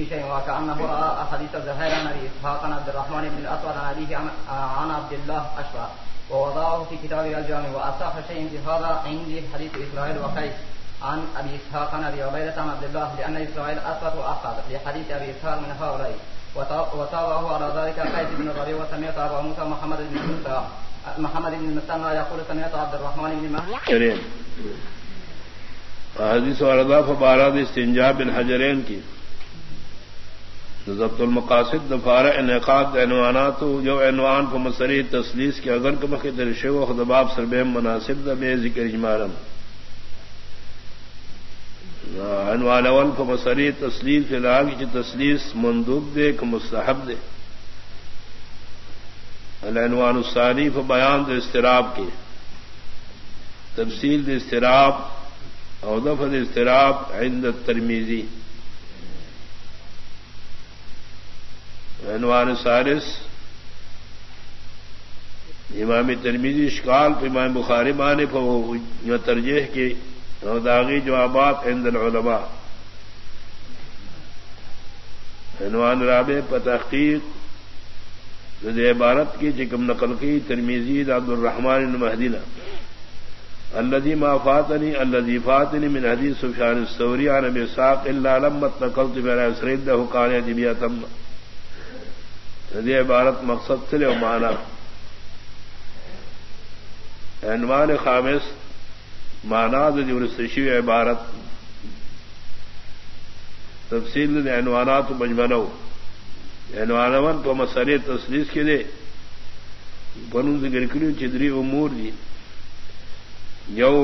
بشيء وكأنه رأى حديث الزهير عن أبي إسحاق عن عبد الرحمن بن الأسود عن أبيه عن عبد الله أشرى ووضعه في كتاب الجامع وأصح شيء في هذا عندي حديث إسرائيل وقيس عن أبي إسحاق عن أبي عبيدة عن عبد الله لأن إسرائيل أثبت وأخذ لحديث أبي إسحاق من هؤلاء وتابعه على ذلك قيس بن الربيع وسمعت أبا موسى محمد بن موسى محمد بن المثنى يقول سمعت عبد الرحمن بن مهدي حدیث واردہ فبارہ استنجا بن حجرین کی۔ ضبط المقاصد دفارہ انعقاد عنوانات جو عنوان کو مسری تسلیس کے اگر کم کے درش و خدباب سربیم مناسب دبے ذکر اجمارم عنوان اول کو مسری تسلیس فی الحال کی تسلیس مندوب دے کہ مستحب دے العنوان الصاریف بیان دے استراب کے تفصیل دے استراب او دفع استراب عند الترمیزی عنوان سارس، امام ترمیزی اشکال پہ امام بخاری بانے پہ ترجیح کی داغی جوابات عند العلماء۔ عنوان رابع پر تحقیق عبارت کی جی چکم نقل کی ترمیزی عبد الرحمان مہدینہ الذي ما فاتني الذي فاتني من حديث سفيان الثوري عن ابي ساق الا لما اتقلت بلا اسرد له قال يا دبيا تم هذه عبارت مقصد تلے ومعنى عنوان خامس معنى ذي جی ورسشي عبارت. تفصیل عنوانات مجمنو عنوان کو مسئلے تسلیس کے لیے بنوں گرکڑی چدری امور دی. You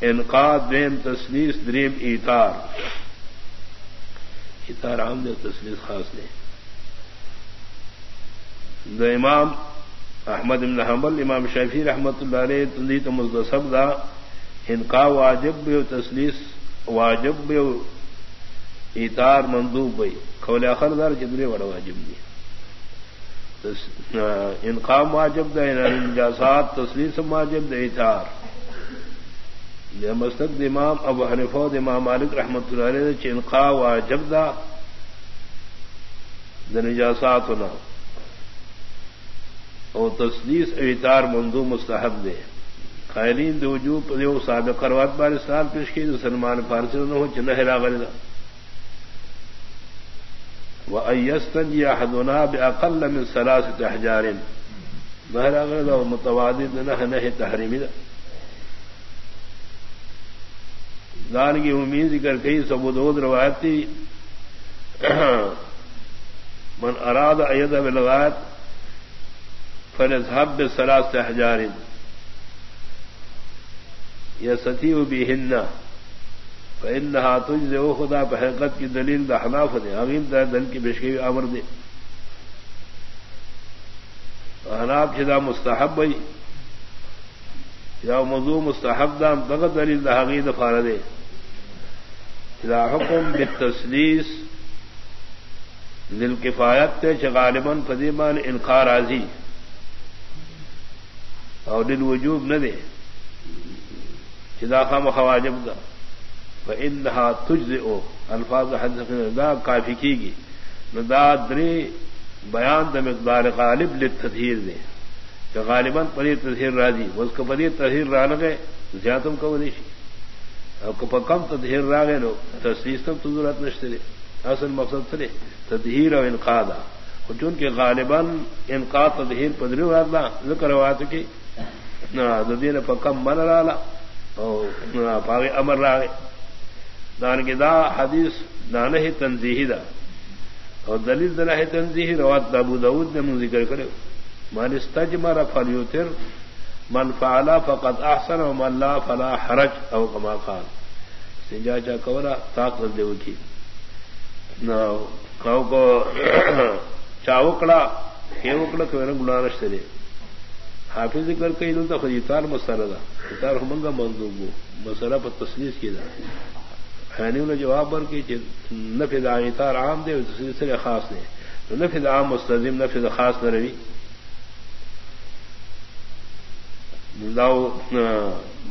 انقاد them تسلیس، دریم ایتار. ایتار عام دے تسلیس خاص دے. دا امام احمد بن حنبل، امام شیفی رحمت اللہ علیہ تندی تندیت مزدسب دا انقا واجب بیو تسلیس، واجب بیو ایتار مندوب بھائی کھول اخردار جدرے بڑا واجب دی انقام واجب دا انجاسات تسلیس واجب دا، ایتار۔ یہ مستق امام ابو حنفود امام مالک رحمت اللہ علیہ چنقا و جبدا دنجاسات ہونا اور تصدیس اوتار مندو مستحب دے۔ قائلین دو جو پدیو سابق کروات بار سال پیش کی سلمان فارسی نہ ہو چنہ غلطہ و ایستن یا حدنا باقل من ثلاثه احجار۔ بہرا غلطہ متوادد نہ نہ تحریمی دا۔ دان کی امید ذکر کئی سبود روایت تھی۔ من اراد اید بلغات فنذهب بثلاث احجار یا ستی بھی ہن فإنها تجزئ خدا بحقیقت کی دلیل دا حناف دے امین دا دل کی بشکی امر دے حناف چدا مستحب بھئی یا موضوع مستحب دا دغت دلیل دا حقیق فار دے حکم بالتسلیس دل کفایت غالباً فدیمان انخار راضی اور دل وجوب نہ دے خام خواجب دا انہا تجز او الفاظ دا کافی کی گی ندا درے بیان د مقدار غالب لتدہیر دے کہ غالباً پری تدہیر راضی اس کو پری تحریر راہ گئے زیادہ تم کو نہیں کم تدہیر راگے لو تصدیق تم تو ضرورت نشتے اصل مقصد تھے تدہیر اور انقاد چون کے غالباً انقاد تدہیر پدری والا ذکر وات کی ددین پکم من رالا اور پاگے امر راگے دان کے دا حدیث دان ہی تنظیحی دا اور دلیل دنا ہے تنظیحی روات دابو داود نے من ذکر کرے مان استجمر فلیوتر، من فعلا فقط احسن و من لا فلا حرج، او کما خان سنجا چا کورا طاقت دے کی نو کو چاوکڑا ہیوکڑا کو گنا نشتے دے حافظ ذکر کئی دوں تو اتار مسئلہ دا. اتار ہمنگا منظوب مسئلہ پر تصویر کی دا. حینیو نے جواب بر کی نفذ عام اتار عام دے سلسلے خاص دے. نفذ عام مستظم نفذ خاص نہ روی.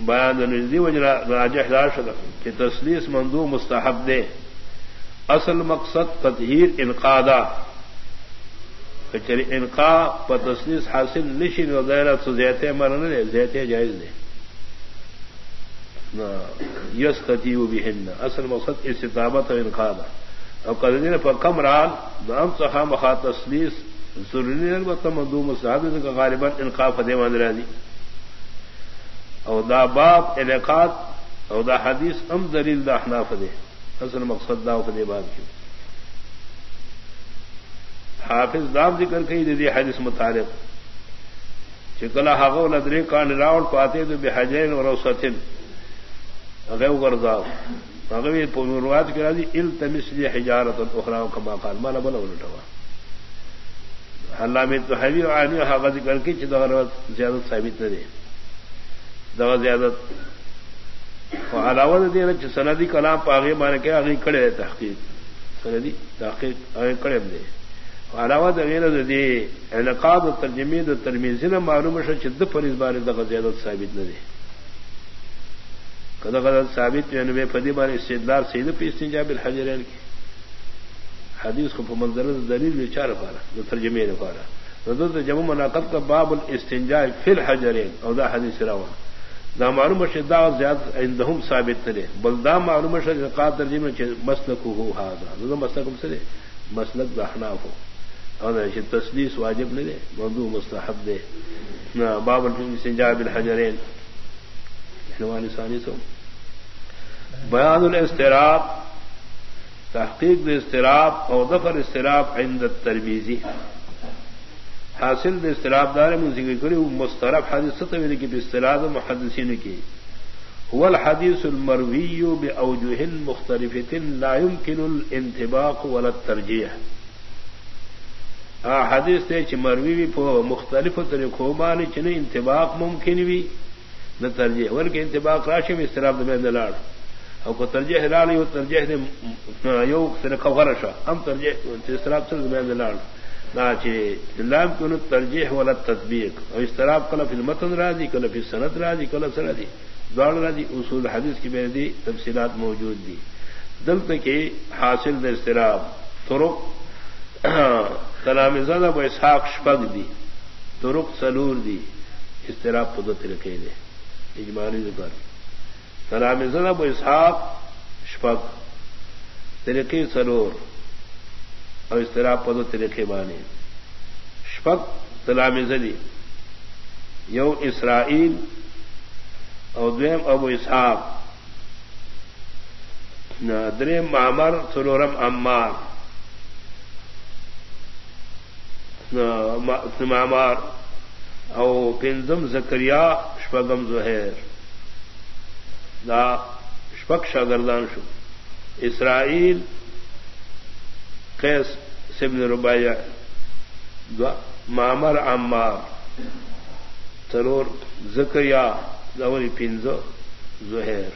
بیان نزدی جی، وجہ راجہ کہ تسلیس مندو مستحب دے. اصل مقصد تطہیر انقادا چلی انقا پتسلیس حاصل نشین وغیرہ تو زیتے مرن دے زیتے جائز دے۔ یس تتی بھی ہند اصل مقصد استطابت اور انقادا اور کدین پر کم رال دام صحا مخا تسلیس ضروری مدو مساحد کا غالباً انقا فدے مندرا دی۔ او دا باب انعقاد، او دا حدیث ام دلیل دا احناف دے۔ اصل مقصد دا فدے باب کی۔ حافظ دام ذکر کئی دی حدیث متعلق چکلا حقو لدری کان راوٹ پاتے تو بے حجین اور اوسطن اغیو گرزاو اغوی روایت کرا دی التمس لی حجارت اخراو کما قال. مالا بلا ولٹوا علامہ تو حوی و عانی حقا ذکر کی چھ دغا زیادت ثابت نہ دے دغا زیادت علاوہ دے چھ سندی کلام پاگے مانے کہ اگی کڑے تحقیق. سندی تحقیق اگی کڑے دے. علاوہ غیر دے انعقاد و ترجمی د ترمیزی نے معلوم ہے چد پر اس بارے دغه زیادت ثابت نہ دے کدا کدا ثابت یعنی میں فدی بار استدلال سید پہ استنجا بالحجرین کی حدیث کو منظر دلیل وچار پارا جو ترجمے نے پارا رضت جمع مناقب کا باب الاستنجاء فی الحجرین او دا حدیث روا دا معلوم شدہ زیاد عندهم ثابت نہ بل دا معلوم شدہ قاد ترجمہ مسلک ہو حاضر هذا مسلک سے مسلک احناف. ہو اور تصدیس واجب نہیں دے مردو مستحب دے نہ باب سنجاب الحجرین ثانی سو۔ بیان الاستراب تحقیق دے استراب اور دفر استراب عند تربیزی حاصل دے استراب دار من ذکر کری مسترب حدیث ستوی کی باستراد محدثین کی۔ هو الحديث المروي بأوجه مختلفة لا يمكن الانتباق ولا الترجيح حدیث تے چ مروی بھی پو مختلف طریقوں بانی چنے انتباق ممکن بھی نہ ترجیح ور کے انتباق راشی میں استراب میں دلاڑ او کو ترجیح ہلال یو ترجیح دے یو سر خبرشا ہم ترجیح استراب سر میں دلاڑ نا چے لام کو ترجیح ولا تطبیق. او استراب کلا فی المتن راضی، کلا فی سند راضی، کلا سر دی دوڑ راضی، اصول حدیث کی بے دی تفصیلات موجود دی. دل تک حاصل دے استراب طرق. کلام زدہ و اسحاق شپگ دی، ترک سلور دی اس طرح پدت رکھے دے، اجمالی ذکر کلام زدہ و اسحاق شپگ، طریقے سلور اور اس طرح پدت رکھے بانے شپگ کلام زدی یو اسرائیل اور دویم ابو اسحاق. دریم معمر، سلورم عمار. مامار او پنزم زکریا شپگم زہیر دا شپک شاگردان شو. اسرائیل، قیس سبن ربایا مامر عمار. ترور زکریا دوری پنزو زہیر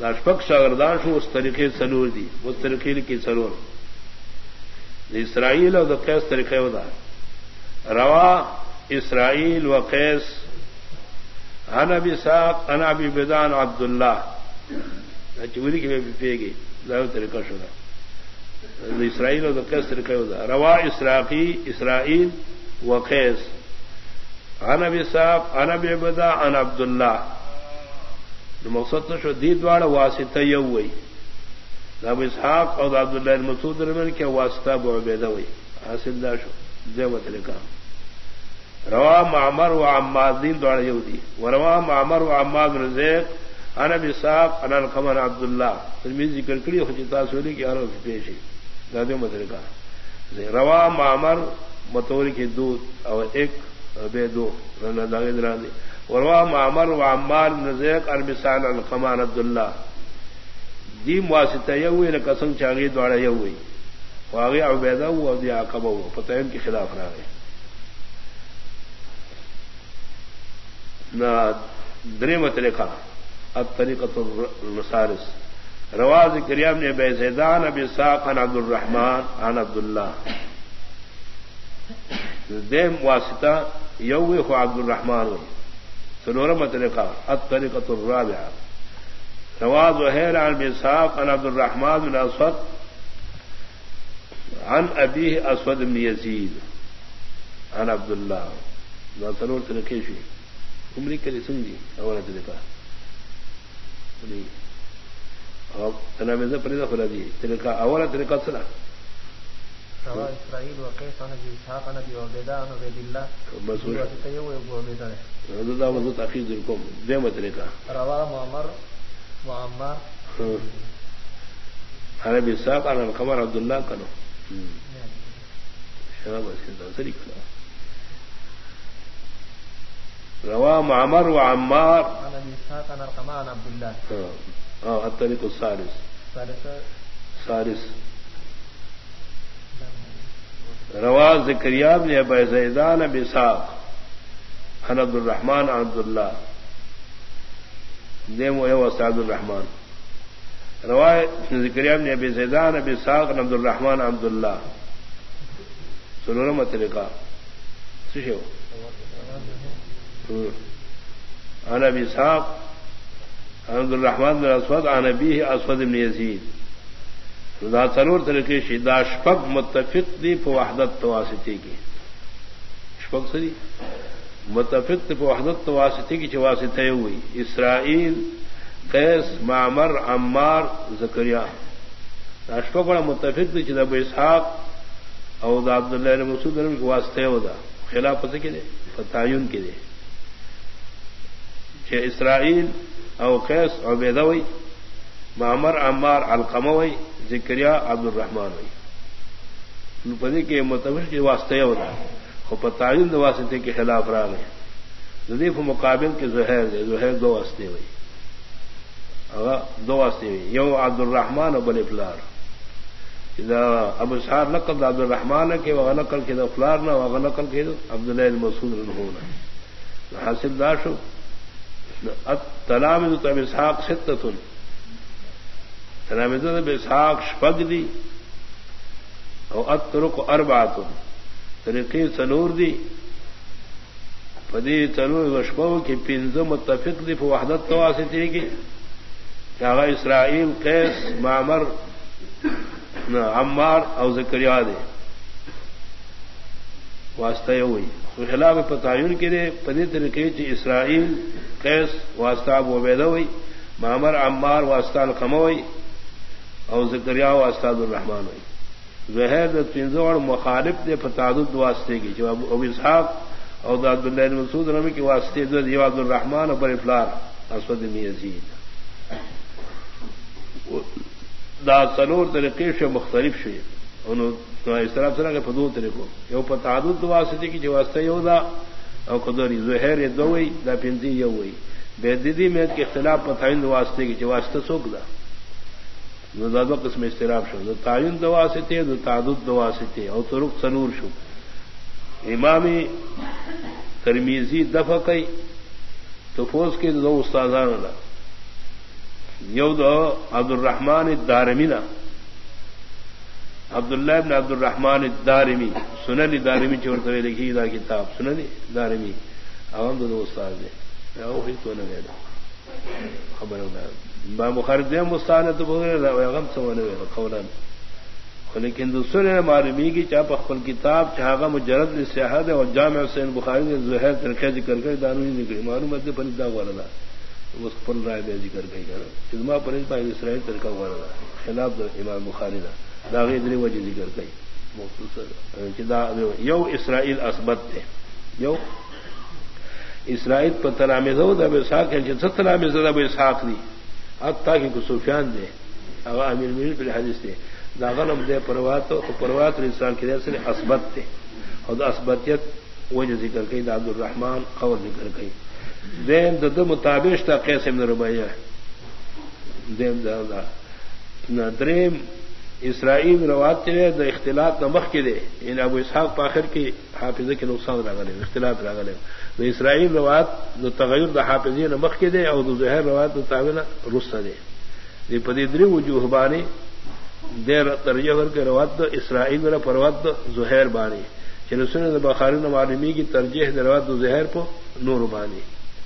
دا شپک شاگردان شو اس طریقے سلور دی اس طریقے کی سلور اسرائیل اور قیس طریقے ہوتا روا اسرائیل و قیس ان ابی صاحب ان ابی بدان عبد اللہ چوری کی پی گئی طریقہ شدہ اسرائیل اور قیس طریقے ہوتا روا اسرافی اسرائیل و قیس. ان ابی صاحب ان ابی بدا ان عبد اللہ مقصد تو شو؟ دید واڑ واسطہ یو ہوئی اب اسحاق اور عبد اللہ مسعود رمن کے واسطہ بو ہوئی حاصل دا شو. دے کا روا معمر و عماد دین دوڑ یہودی و روا معمر و عماد رزیق انا بساق انا القمر عبد اللہ ترمیز ذکر کری ہو چتا سولی کی ہر پیش ہے دادے مطلب کا روا معمر متوری کے دودھ اور ایک بے دو روا معمر و عمار رزیق اربسان القمان عبد اللہ دیم واسطہ یہ ہوئی نہ قسم چاگی دوڑا یہ ہوئی وہ آگے عبیدہ ہوا اور دیا کب ہوا فتح کے خلاف رہ گئے نہ دری مت لکھا اب طریقت الرسارس رواز کریم نے بے زیدان اب ساق ان عبد الرحمان ان عبد اللہ دیم واسطہ یو ہو عبد الرحمان ہوئی سنور مت لکھا اب طریقت الرابعہ نواز وحیر عن بساق عن عبد الرحمن بن اسود عن ابي اسود بن يزيد عن عبد الله لا تنور تلقي شيء عمري كلي سنجي اولا تلقى تنا میں سے پریدا فرا دی طریقہ اولا طریقہ سنا روا اسرائیل وقیس عن ابي اسحاق عن ابي عبيده عن عبيد الله هو تيو ابو عبيده هذا وضو تاخير لكم زي ما طریقہ روا معمر وعمار عن ابي اسحاق عن القمر عبد الله كانوا روا معمر و عمار الطريق الثالث ثالث روا ذکریاب نے ابا زیدان صاحب عن عبد الرحمان عبد اللہ دیم و سعد الرحمان روایت ذکریاب ابی زیدان، ابی ساق، عبد الرحمان عبد اللہ سنورم طریقہ. سشو عن ابی ساق عبد الرحمان بن اسود، عن ابی اسود بن یزید. دا سرور طریقے شی دا شپک متفق دی پو وحدت تواسطی کی شپک سری متفق دی پو وحدت تواسطی کی چواسطے ہوئی۔ اسرائیل، قیس، معمر، عمار، زکریا۔ راشپا بڑا متفق تھی چدا اسحاق او دا عبداللہ نے مسود کے واسطے ہو دا۔ خلاف پتہ کے دے فتعین کے دے۔ کہ اسرائیل او قیس او بیدا ہوئی، معمر، عمار القمہ ہوئی ذکریا عبد الرحمان ہوئی پتی کے متفق کے واسطے ہو دا۔ وہ پتعین دو واسطے کے خلاف رہا گئے ندیف مقابل کے زہر دے زہر دو واسطے ہوئی دو واسطے ہوئی یو عبد الرحمان اور ابو الفلار ابو سار نقل عبد الرحمان کے وہ نقل کے دو فلار نہ وہ نقل کے دو عبد اللہ مسود ہونا حاصل داشو تلام تب اسحاق ستن تلام تب اسحاق شپگ دی اور اترک اربات طریقے سنور دی پدی تنور وشپو کی پنزم متفق دی وحدت تو آسی تھی کی اسرائیل، قیس، معمر عمار او ذکریا دے واسطہ ہوئی تو خلاف پتعین کے دے پدی طریقے چی اسرائیل، قیس واسطہ ابو عبیدہ ہوئی معمر، عمار واسطہ القمہ ہوئی او ذکریا واسطہ الرحمان ہوئی زہر تنزوڑ مخالف دے فتعدد واسطے کی جو ابو اسحاق او داد اللہ مسعود رمی کی واسطے دو الرحمان اور افلار اسود یزید. دا سلور طریقے سے مختلف شوی اس طرح سے کہ فدو طریقوں. یو پتعدد واسطے کی جو واسطہ یو دا، او قدری زہر دو ہوئی دا پنزی یو ہوئی بے دیدی میں کے اختلاف پتعین واسطے کی جو واسطہ سوک دا. نو دا دو قسم استراب شو. دو تعین دو واسطے دو تعدد دو واسطے، او طرق سنور شو. امامی ترمیزی دفع کئی تو فوز کے دو استاذان اللہ یو دو عبد الرحمان دارمینا عبد اللہ ابن عبد الرحمان دارمی سنلی دارمی چورت لکھی دا کتاب؟ سنلی دارمی. عوام دو استاد دے. تو نہ خبر با بخاری دے مستان تو غم سمانے قولان لیکن دوسرے معلومی کی چاپ اخبل کتاب چاہا مجرد سیاحت اور جامع حسین بخاری نے زہر ترکھے ذکر کر دانوی نکلی معلومات پر دا والا اس پر رائے بے ذکر کئی کر اجما پر اسرائیل طریقہ ہوا رہا خلاف امام بخاری دا داغی دری وجہ ذکر کئی یو اسرائیل اسبت تھے یو اسرائیل پر تلامز ہو دب ساک ہے سب تلامز دب ساک دی. اب تاکہ کو سفیان دے اگر امیر میر پر حدیث دے۔ داغن دے پروات پروات انسان کے سے اسبت تھے اور اسبتیت وجہ ذکر کئی داد الرحمان قور ذکر کئی۔ دیم د مطابق تا قیس ابن ربیہ دیم دا نہ دریم اسرائیل روات چلے دا اختلاط نمخ کے دے ان ابو اسحاق پاخر کی حافظ کے نقصان راگ لے اختلاط راگ لے دا اسرائیل روات دا تغیر دا حافظی نمخ کے دے اور دا زہر روات دا تعویل رسا دے۔ دی پدی دری وجوہ بانی دیر ترجیح کر کے روات دا اسرائیل میرا پروات دا زہر بانی۔ چلو سن دا بخاری نمالمی کی ترجیح دا روات دا زہر پو نور بانی۔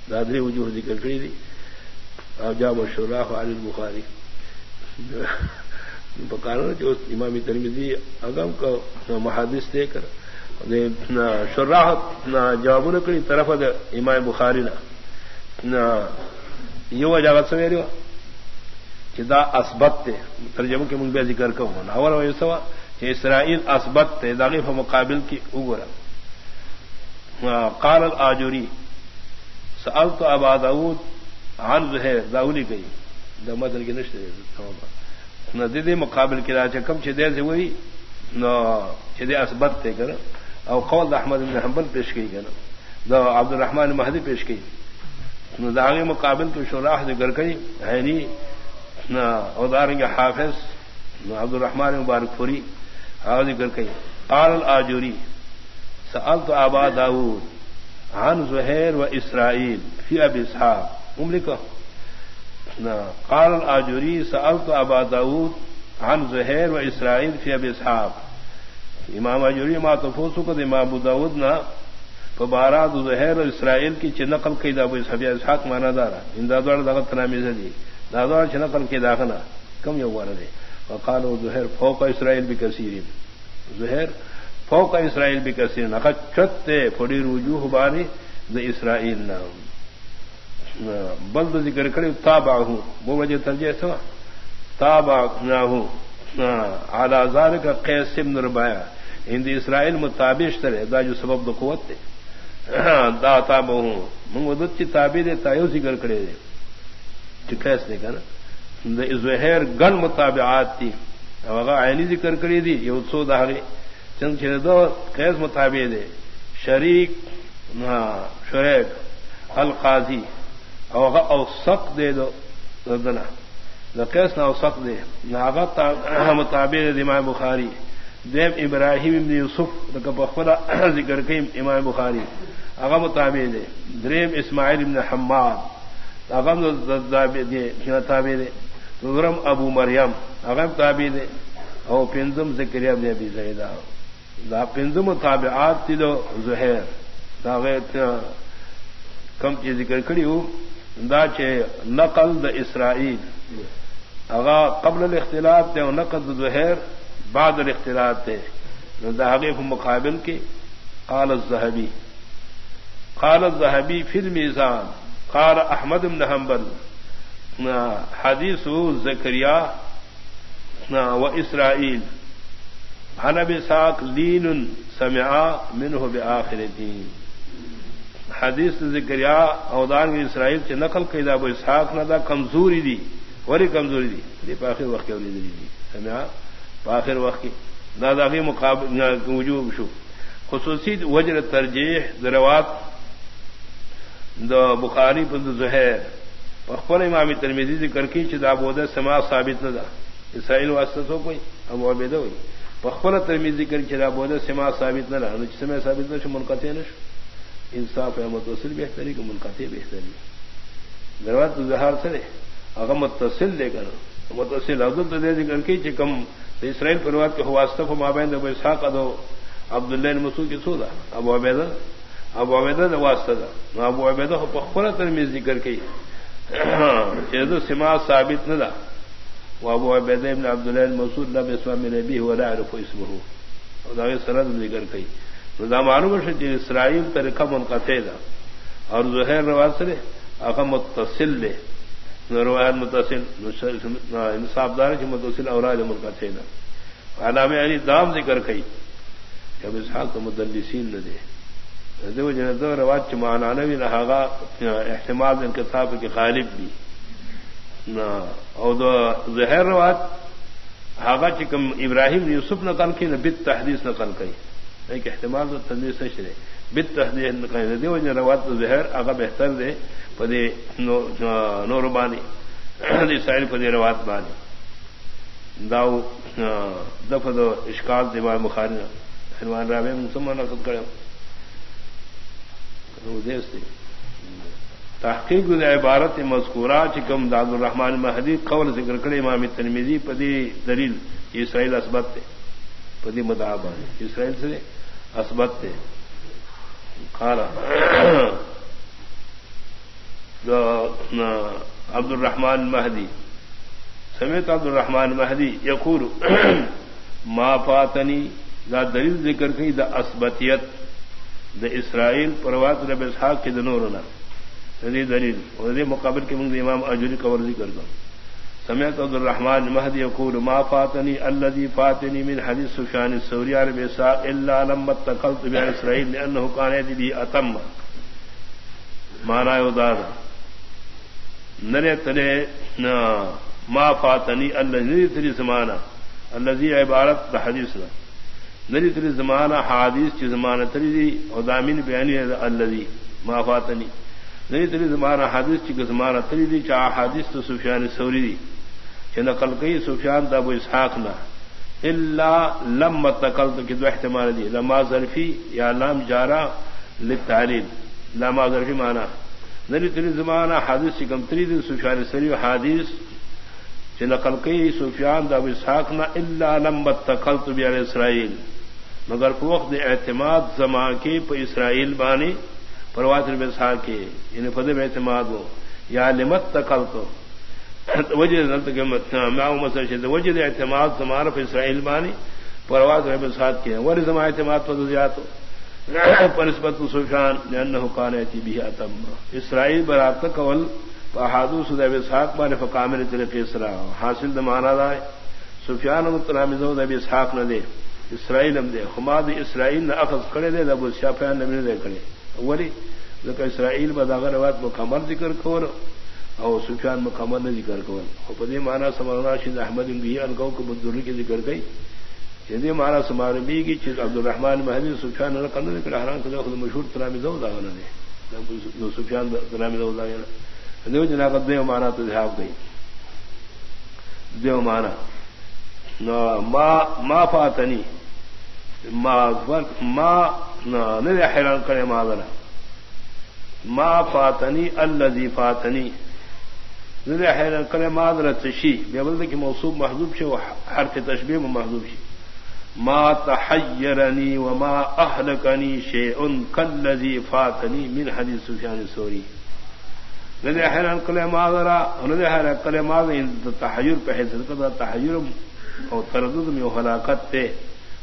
دادری وجوہ ذکر کری دی۔ اب جا مشورہ علی البخاری۔ جو امامی ترمیزی اگم کو محادث دے کر شراہ جواب نے کری طرف امام بخاری نا۔ یو جاگت سویری دا اسبت تے ترجمہ کے منگبے ذکر کو ہونا اور وہ سوا کہ اسرائیل اسبت تے داغی مقابل کی اگورا قال الآجوری، سألت ابا داود عن زہر داولی گئی۔ دا مدل کی نشتے نہ دے مقابل کی راچ کم چدے سے وہی نہ چدے اسبت تے کر او قول احمد بن حنبل پیش کی گنا دا عبد الرحمن مہدی پیش کی نہ داغے مقابل تو شراح ذکر کئی ہے نہیں نہ اداریں گے حافظ نہ عبد الرحمن مبارک پوری آغاز ذکر کئی قال الاجوری سألت ابا داود عن زہیر و اسرائیل فی اب اسحاق عمر کو قال الاجوری سألت ابا داود عن زہیر و اسرائیل فی اب اسحاق. امام اجوری ما تفوسو کو امام ابو داود نہ فبارات زہیر و اسرائیل کی چنقل کی دا ابو اسحاق مانا دارا. ان دادوار دغت نامی زدی دادوار چنقل کی داخنا کم یو وارد ہے وقال زہیر فوق اسرائیل بھی کثیر زہیر فوق اسرائیل بھی کثیر نقد چت پڑی رجوع بانی دا اسرائیل نام بلد ذکر کرے تابا ہوں وہ وجہ ترجیح تھا تابا نہ ہوں آزار کا قیس سم نربایا ہند اسرائیل مطابش ترے، دا جو سبب دو قوت تے دا تاب ہوں منگ ودت کی تابی دے تایو ذکر کرے دے۔ چکیس نے کہنا دا زہر گن مطابعات تھی وغا عینی ذکر کری دی یہ اتسو دہاگے چند چھے دو قیس مطابع دے۔ شریک شریک، القاضی۔ او اوسق دے دو دنا. لقیس نہ اوسق دے. نہ مطابق امام بخاری. دیم ابراہیم ابن یوسف بخلا ذکر کیم امام بخاری. اغا مطابق دے. دریم اسماعیل ابن حماد. اغم تابع دے. غرم ابو مریم. اغم تابع دے. او پنزم ذکر ابن ابی زیدہ دا پنزم تابعات تی دو زہیر. دا غیر کم چیز ذکر کری ہو دا چ نقل د اسرائیل. اغا قبل الاختلاط تے نقل ظہیر بعد الاختلاط تے. دا حقیف مقابل کی قال الزہبی قال الزہبی فی المیزان. قال احمد بن حنبل. حدیث زکریا و اسرائیل. حنب ساق لین سمعا منہ بآخر دین. حدیث ذکریا اودان کی اسرائیل سے نقل کی دا اسحاق نہ دا کمزوری دی۔ وری کمزوری دی۔ دی پاخر وقت کی دی۔ دی سمیا پاخر وقت کی دادا کی مقابل وجوب شو۔ خصوصی وجر ترجیح دروات دا بخاری پند زہیر۔ پخبر امام ترمیزی ذکر کی چدا بود سما ثابت نہ دا۔ اسرائیل واسطہ سو کوئی، ابو عبیدہ ہوئی۔ پخبر ترمیزی ذکر چدا بود سما ثابت نہ رہا سمے ثابت نہ شو، منقطع نہ شو۔ انصاف ہے متصل بہتری کہ منقطع بہتری۔ دروازہ تو زہار سے اگر متصل دے کر، متصل عبد تو دے کر کے کم اسرائیل پرواد کے واسطہ کو مابین ابو اسحاق ادو عبد اللہ مسود کی سودا۔ ابو عبیدہ۔ ابو عبیدہ واسطہ دا۔ ابو عبیدہ کو پخورا ترمیز ذکر کی۔ چیز سما ثابت نہ دا۔ وہ ابو عبیدہ ابن عبد اللہ مسود لب اسلام نبی ہوا عرف اسمہ اور سرد ذکر کی۔ معلوم ہے اسرائیل طریقہ منقطع دا اور زہر رواز سے اقا متصل دے روایت متصل انصاف دار کی متصل اوراد منقطع دا علام علی دام ذکر کئی جب اسحاق تو مدلسین نہ دے دو جن دو رواج چ معنی بھی نہ احتمال انکتاب کے غالب بھی نہ او دو زہر رواج ہاگا چکم ابراہیم یوسف نقل کی نہ بت تحدیث نقل کئی ایک احتمال تو تدریس سے شرے بت تحدید دے روات زہر آگا بہتر دے پدے نور بانی۔ سائل پدے روات بانی۔ داؤ دف دو اشکال دیوار مخارن حلوان رابع مسلمان رقم کرے دیس دے تحقیق عبارت مذکورہ، چکم داد الرحمان مہدی، قول ذکر کرے امام تنمیزی پدی دلیل یہ اسرائیل اسبت تے پدی مداب اسرائیل سے اسبت تھے۔ کھانا عبد الرحمان مہدی۔ سمیت عبد الرحمان مہدی یقور ما فاتنی، دا دلیل ذکر کی دا اسبتیت دا اسرائیل پروات رب اسحاق کی دنورنا ندی دلیل۔ مقابل کے منگ امام اجوری کا ورزی کر دوں سمیت عبد الرحمان مہدی یقول، ما فاتنی الذي فاتنی من حدیث سفیان السوری عرب اسحاق الا لما اتقلت بها اسرائیل لانه كان يدي بي اتم. ما مانا ودادا نرے تنے ما فاتنی الذي تری زمانہ الذي عبارت دا حدیث دا. نری تری زمانہ حادیث چی زمانہ تری دی ادامین بیانی الذي ما فاتنی. نری تری زمانہ حادث چی زمانہ تری دی چاہ حادث تو سفیان سوری دی. نقل کئی، سفیان دا ابو اسحاق نہ اللہ لم تقل تو کدو احتمال دی۔ لما ظرفی یا لام جارا للتعلیل لما ظرفی مانا نری تری زمانہ حادث چکم تری دی، سفیان سری حادث چ نقل کئی، سفیان دا ابو اسحاق نہ اللہ لم تقل تو بیان اسرائیل۔ مگر وقت اعتماد زما کے پہ اسرائیل بانی پروات بسا کے۔ یعنی فدم اعتماد ہو۔ یا لمت تقل تو۔ وجد اعتماد زمان پر اسرائیل بانی، پرواز رحم ساتھ کے ور زما اعتماد پر زیات ہو پنسبت سفیان جن حکان بھی اتم اسرائیل برات قول بہادو سدیب اسحاق بان فقامل طریقے اسرا حاصل دمانا دائے سفیان متنام ابی اسحاق نہ دے. اسرائیل ہم دے. حماد اسرائیل نہ اخذ کھڑے دے ابو شافیان نہ دے کھڑے ولی اسرائیل بداغر واد مکمل ذکر کھول او سفیان مکمل نے ذکر کون پدی مانا سمرنا شد احمد بھی انگو کو بدر کی ذکر گئی یعنی مانا سمار بھی کی چیز عبد الرحمان مہدی سفیان نے کندے کہ حرام کلا خود مشہور ترامی دو دا نے دو سفیان ترامی دو دا نے دیو جنا قد دیو مانا تو ذهاب گئی دیو مانا ما ما فاتنی. ما ما نہ حیران کرے ما ما فاتنی الذي فاتنی. حیران کل مادر تشی بے بلد کی موصوب محدوب سے وہ حرف تشبیہ میں محدوب شی. ما تحیرنی وما احلکنی شیئن کالذی فاتنی من حدیث سفیان سوری ندی حیران کل مادر ندی حیران کل مادر تحیر پہ حیثیت کتا تحیر او تردد میں حلاقت تے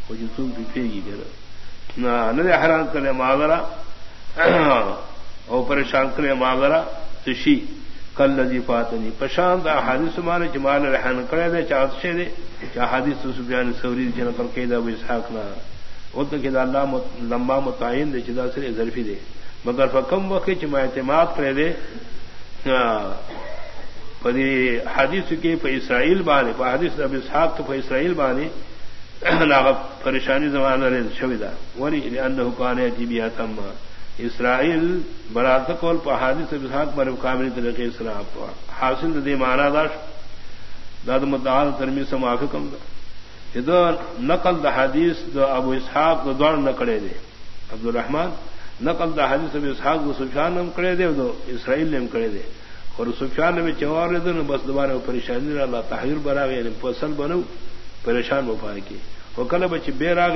وہ جسوم جی پی پیگی کرا ندی حیران کل مادر او پریشان کل مادر تشی کل لذی فاتنی. پشانت حادث مانے جمال رحان کرے دے چاہت سے دے چاہ حادث سفیان سوری جن کل قید ابو اسحاق نہ وہ تو کہ اللہ لمبا متعین دے چدا سے ظرفی دے. مگر فکم وقت چما اعتماد کرے دے پدی حادث کے پہ اسرائیل بانے پہ حادث ابو اسحاق تو پہ اسرائیل بانے پریشانی زمانہ رہے شویدہ ولی انہو کانے عجیبی آتم اسرائیل برات کول پہادی سے بساک پر کامل طریقے اسلام حاصل دے مانا داش داد مدعال ترمی سے معافی کم دا. یہ نقل دا حدیث دو ابو اسحاق دو دوڑ نکڑے دے. عبد الرحمان نقل دا حدیث ابو اسحاق دو سفیان نم کڑے دے دو اسرائیل نے کڑے دے. اور سفیان میں چوار دے بس دوبارہ پریشانی اللہ تحیر برا گئے یعنی بنو، پریشان وفا کی وہ کل بچ بے راگ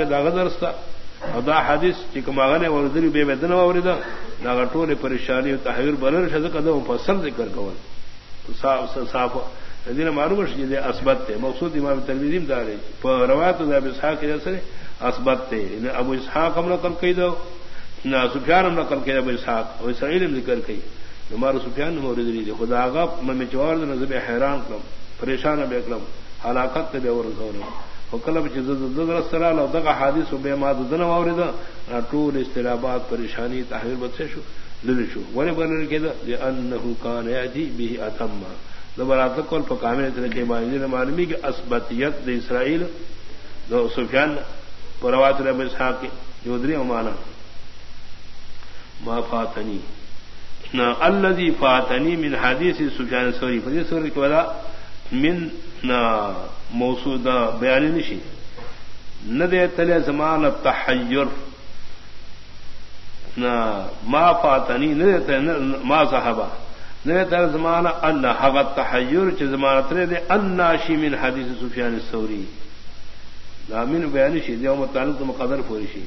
داغدرستا دا حدیث چکماغنے وردری بے بدن وردہ ناغا ٹول پریشانی تحویر بلر شد قدم فصل ذکر کول. صاف دین معلوم شد دے اسبت تے مقصود امام تلمیذیم دارے پر روایت دا یعنی ابو اسحاق کے جیسے اسبت تے ابو اسحاق ہم نقل کئی دو نہ سفیان ہم نقل کئی ابو اسحاق. اور اسرائیل ذکر کئی ہمارا سفیان مورد دی خدا آغا میں چوار دن نظر حیران کرم پریشان بے کرم ہلاکت تے بے ورزورم وکلب چې کلب چرا دگا حادث و بے ماد دن وورد ٹول استرابات پریشانی تحویر بد سے شو؟ لل شو. ورے بن کے انه کان یاتی به اتم دبرات کول پکامے تے کے باندې. معلومی کہ اسبتیت د اسرائیل دو سفیان پروات رب اسحاق یودری امانہ ما فاتنی. نا الذي فاتنی من حدیث سفیان سوری فدی سوری کو من نا موسود بیان نشی. نہ دے تلے زمان تحیر. نہ ما فاتنی نہ دے تلے ما صحابہ. نہ دے تلے زمان ان حغت تحیر چ زمان تلے دے ان ناشی من حدیث سفیان الثوری. لا من بیان شی، دے متعلق مقدر پوری شی.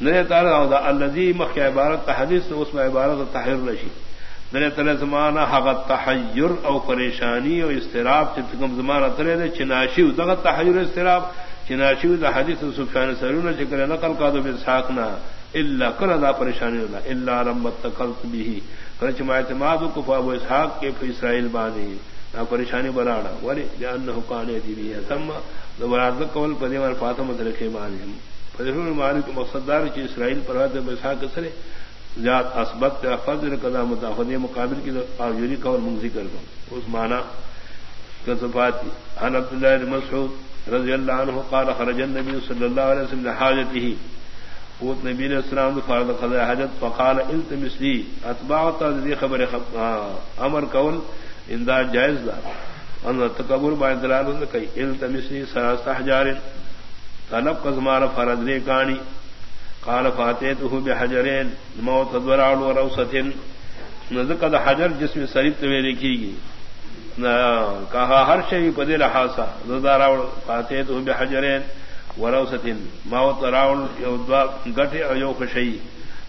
نہ دے تعالی او دا الذی مخ عبارت حدیث اس میں عبارت تحیر نشی در تر زمانہ حقت تحیر او پریشانی او استراب چتکم زمانہ ترے دے چناشی او دغت تحیر استراب چناشی دا حدیث سفیان سرون چکر نقل کا دو بسحاقنا الا کل دا پریشانی اللہ الا رمت تقلت بھی کرچ ما اعتماد کو فابو اسحاق کے فی اسرائیل بانی نا پریشانی براڑا ولی جانہو کانے دی بھی ہے ثم دبرات قول پدی مر فاطمہ درکے بانی فضل مالک مقصد دار چ اسرائیل پروات اسحاق سرے زیاد اسبت فضل قضا متاخد مقابل کی آجوری کا اور منگزی کر دوں اس معنی کسفاتی عن عبد الله بن مسعود رضی اللہ عنہ قال، خرج النبي صلی اللہ علیہ وسلم لحاجته۔ قوت نبی علیہ السلام فرض قضاء حاجت، فقال، التمس لي اتبعت ذي خبر امر قول ان جائز دا۔ ان تکبر با دلال ان کئی التمس لي ثلاث احجار طلب قزمار فرض نے کانی قال فاتيته بحجرين موت دورال وروستين نذقد حجر جس میں سریت لکھی گی کہا ہر شيء پدی لحاسا ذدارال فاتيته بحجرين وروستين موت راول يودوا غټ او خشي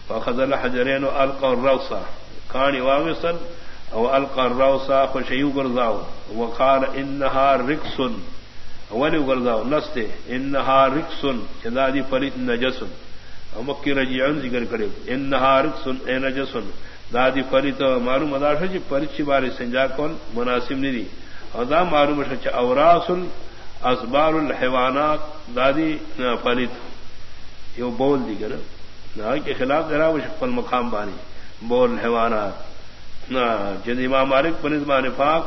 فاخذ الحجرين والقى الروسا كان واغسل او القى الروسا خشي غرزاو وقال انها ركس ولي غرزاو نسته انها ركس كذا دي فريد نجس مکی رجیعن ذکر کرے ان نہارک سن، اے نجسن دادی فری تو معلوم اداش جی پرچی باری سنجا کون مناسب نہیں اور دا معلوم شچ اوراسل اسبار الحیوانات دادی فریت یہ بول دی گر نہ کے خلاف ذرا وہ شفل مقام بانی بول، حیوانات. نہ جد امام مالک پنز مان پاک.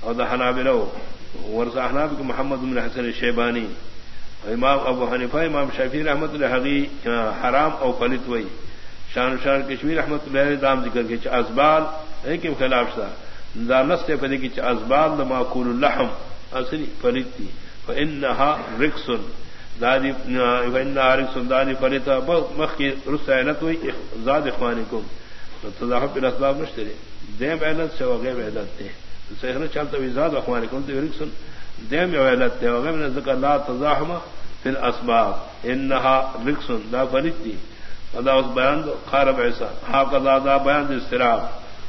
اور دا حنابلو ورثہ حناب محمد بن حسن شیبانی. امام ابو حنیفہ، امام شفیع رحمت الحقی حرام او پلت وئی۔ شان شان کشمیر رحمت اللہ دام ذکر کے ازبال لیکن خلاف سا۔ دانس سے پدی کی ازبال معقول اللحم۔ اصلی پلت تھی۔ فانها رکس دادی فانها رکس دادی پلت مخ کی رس عینت ہوئی زاد اخوانکم۔ تضاحب الاسباب مشتری دیم عینت سے وغیر عینت تھے سہر چلتا زاد اخوانکم تو رکسن دیم ویلت تے وغیر من ذکر لا تزاحم فی الاسباب. انہا رکسن دا فرید دی. دا اس بیان دو. خارب ایسا ہا قضا دا بیان دی استراب.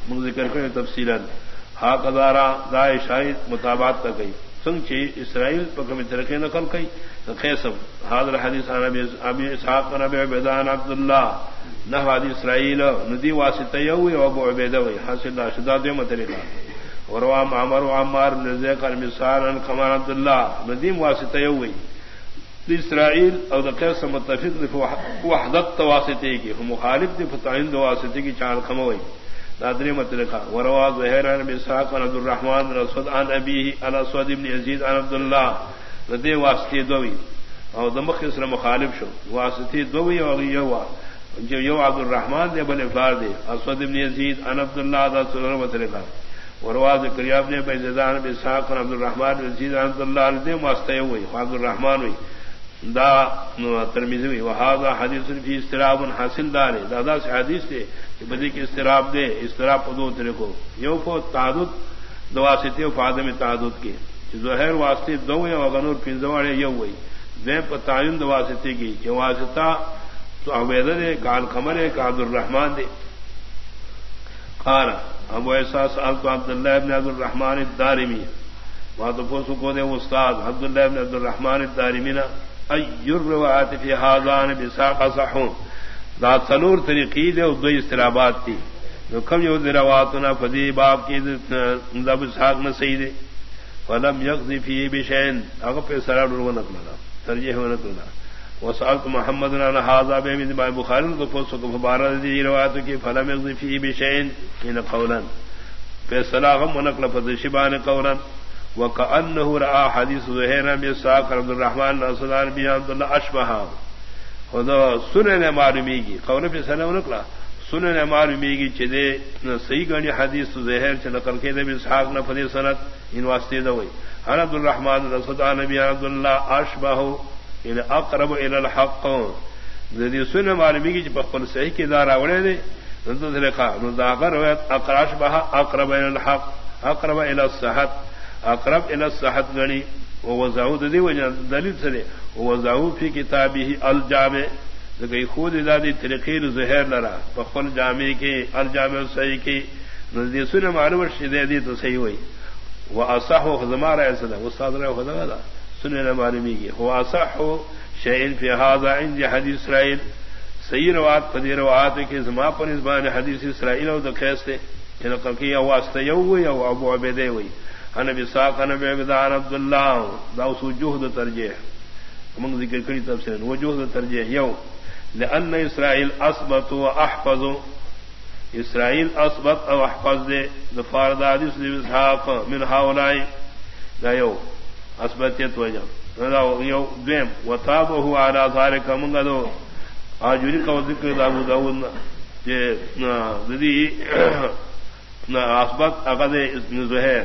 من ذکر کرنے تفصیلا. ہا قضا را دا شاید مطابات تا گئی. سنگ چی اسرائیل پا کمی ترقی نقل کئی. خیسم حاضر حدیث عن ابی اسحاق نبی عبیدان عبداللہ. نحو حدیث اسرائیل. ندی واسطہ یوی و ابو عبیدوی حاصل اللہ شدہ دیو مطریقہ وروام عمر وعمار بن زيد قال مثال ان كما عبد الله. نديم واسطه يوي. اسرائيل او دقيس متفق وحدت واسطه کی مخالف دي فتعين واسطه کی چال کموي نادری متلقا وروا ظهير بن اسحاق عبد الرحمن رسول عن ابيه على اسود بن يزيد عن عبد الله. ندي واسطه دوي. او دمخ اسره مخالف شو. واسطه دوي او يوا. جو یو عبد الرحمن دے بل افار دے اسود بن يزيد عن عبد الله ذا سنن متلقا ورواز کریاب نے بے زیدان بے ساق عبد الرحمان رشید احمد اللہ علیہ واسطے ہوئی عبد الرحمان ہوئی۔ دا ترمیز ہوئی۔ وہذا حدیث فی استراب حاصل دار ہے۔ دادا سے حدیث تھے کہ بدی کی استراب دے استراب کو دو تیرے کو یو کو تعدد دواسطے و فادم تعدد کے ظہر واسطے دو یا غنور پنزواڑے یو ہوئی۔ دے پر تعین دواسطے کی۔ جو واسطہ تو عبید دے، کال خمر ہے کہ عبد الرحمان دے۔ قال ابو احساس عبد اللہ ابن عبد الرحمان الدارمی. وہاں تو پوسو کو دے استاد؟ عبد اللہ ابن عبد الرحمان الدارمی نا. ایر روایت فی حاضان بساق صحون. دا سلور طریقی دے دو استرابات تھی جو کم یو دی رواتنا فدی باب کی دب ساق نہ صحیح دے. فلم یقضی فی بشین اگر پہ سرار رو نکلنا ترجیح و نکلنا وسالت محمد عن هذا بين ما بخاري وفوسك فبارد دي روایت کی فلم يغضي فيه بشيء ان قولا. فسلاغم ونقل فشبان قولا. وكانه راى حديث زهير بن ساق عبد الرحمن رسول بن عبد الله اشبه خدا سنن معلومی کی قول پہ سنن نقلا سنن معلومی کی چدے صحیح گنی حدیث زہر چ نقل کے نبی اسحاق نے فدی ان واسطے دوئی عبد الرحمن رسول نبی عبد الله اشبه ان اقرب الى الحق. ذی سن معلومی کی پخپل صحیح کی دار اوڑے دے نو ذل کا نو دا روایت، اقراش بها اقرب الى الحق، اقرب الى الصحت. اقرب الى الصحت غنی او وزعود دی وجہ دلیل سرے او وزعو فی کتابه الجامع. گئی خود ادادی ترقیر زہر لڑا بخل جامع کی الجام صحیح کی سن معلوم دے دی تو صحیح ہوئی وہ اصح ہو خزما رہا ایسا وہ ساد رہا خدا دا معلومی کی وہ اصح ہو شعین فی حاضا ان حدیث اسرائیل۔ صحیح روات پدی روات کی زما پر اس بان حدیث اسرائیل او دکھیس تھے۔ یعنی جن کی واسطہ یو ہوئی او ابو عبیدے ہوئی۔ انبی ساق انبی عبدان عبداللہ۔ دا وجوہ ترجیح۔ من ذکر کری تفسیر وجوہ ترجیح یو۔ لأن اسرائیل اسبت و احفظ۔ اسرائیل اسبت او احفظ دے۔ دفار دادی سلیب اسحاق من حاولائی دا یو۔ اسبتیت وجہ. دا یو دویم و تابہو علا ذارک منگا دو آجوری کا ذکر دا ابو داود جے اسبت اقد زہر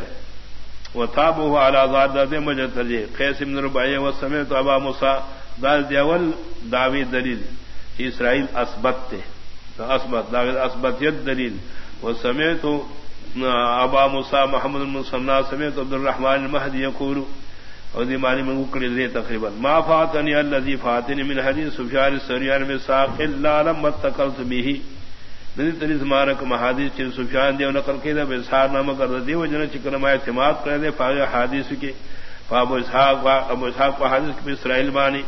و تابہو علا ذار دا دے مجھر ترجی قیس من ربعی و سمیت ابا موسیٰ. دا دیول دعوی دلیل. اسرائیل اسبت تے اسبت اسبتیت دلیل. وہ سمے تو ابا مسا محمد المسنا سمیت عبد الرحمان المحدی یقول اور دیمانی میں اکڑی دے تقریباً۔ ما فاتنی الذي فاتنی من حدیث سفیان السریان میں ساق الا لم تقلت به۔ ندی تری زمانہ کو حدیث چ سفیان دیو نقل کیدا بے سار نام کر دیو جن چکن ما اعتماد کر دے فاغ حدیث کی فابو اسحاق ابو اسحاق کو حدیث کی اسرائیل بانی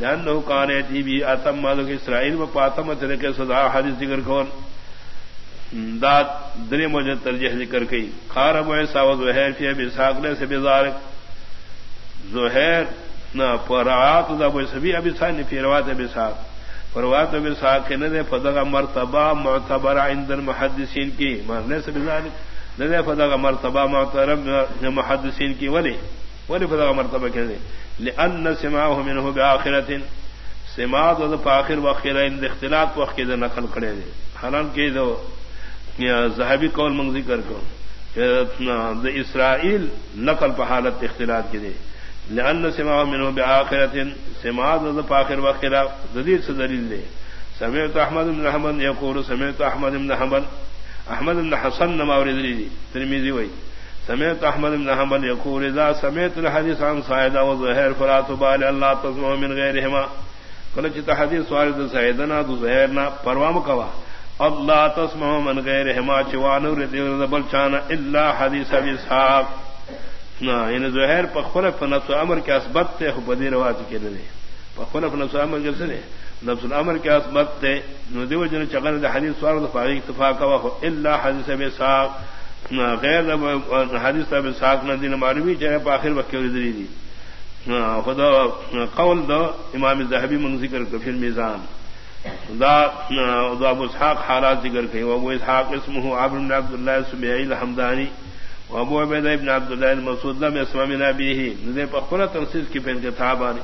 جان نو کانے تھی بھی اتم مالک اسرائیل میں پاتم طریقے سدا حدیث ذکر کون۔ داد دری مجھے ترجیح ذکر کی خار ابو ساو زہیر فی ابی ساقلے سے بزارک زہیر نہ پرات دا ابو سبی ابی سان فی روات ابی ساق پروات ابی ساق نے دے فدغ مرتبہ معتبر عند المحدثین کی. مرنے سے بزارک نہ فدغ مرتبہ معتبر محدثین کی. ولی ولی فدغ مرتبہ کہ دے لأن سماعه منه بآخرة سماعت و پاخر اختلاط وقت نقل کھڑے دے. حالان کے دو ذہبی قول منگ ذکر کو. اسرائیل نقل پہ حالت اختلاط کی دے. لأن سماعه منه بآخرة سماعت و پاخر وقت دلیل سے دلیل دے سمیت احمد بن حمد یقول سمیت احمد بن حمد احمد بن حسن نماوری دلیل ترمیزی وئی سمیت احمد بن حنبل یقول اذا سمیت الحديث عن سعيد وزهير فلا تبال الله تسمع من غيرهما. کل چتا حدیث وارد سعیدنا تو زہرنا پروام کوا. اللہ تسمع من غيرهما چوانو ردی بل چانا، الا حدیث ابي اسحاق. نا ان یعنی زہر پخفل فنفس امر کے اسبت تے بدی روات کے نے پخفل فنفس امر کے سے نفس الامر کے اسبت تے، نو دیو جن چغن حدیث وارد فاریق اتفاق وا الا حدیث ابي اسحاق غیر حادث صاحب ساک ندی معلومی چاہے آخر وقت دی. دی خدا، قول دو امام زہبی من ذکر کو پھر میزان دا دا ابو اسحاق حالات ذکر کہیں وہ ابو اسحاق اسمه عبد بن عبد الله سبيعي الحمداني وابو عبيده ابن عبد الله المسعود لم يسمع من ابيه ندی پخلا تنسیز کی پھر کتاب آنی.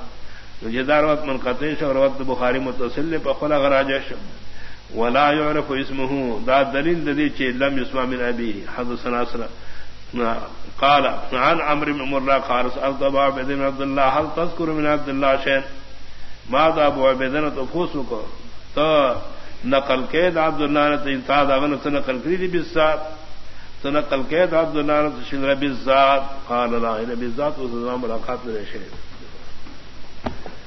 جدار وقت منقطع اور وقت بخاری متصل نے پخلا غراجش ولا يعرف اسمه دا دلیل دلی چه لم يسمع من ابي حدثنا سنا قال، عن عمرو بن مرة قال، سألت أبا عبد عبد الله هل تذكر من عبداللہ عبد الله شيء ماذا أبو عبدنا تفوسك تو نقل قید عبد الله نے انتاد اغن نقل کری دی بالذات سنقل قید عبد الله نے شنر بالذات قال لا الى بالذات وزمان ملاقات میرے شہر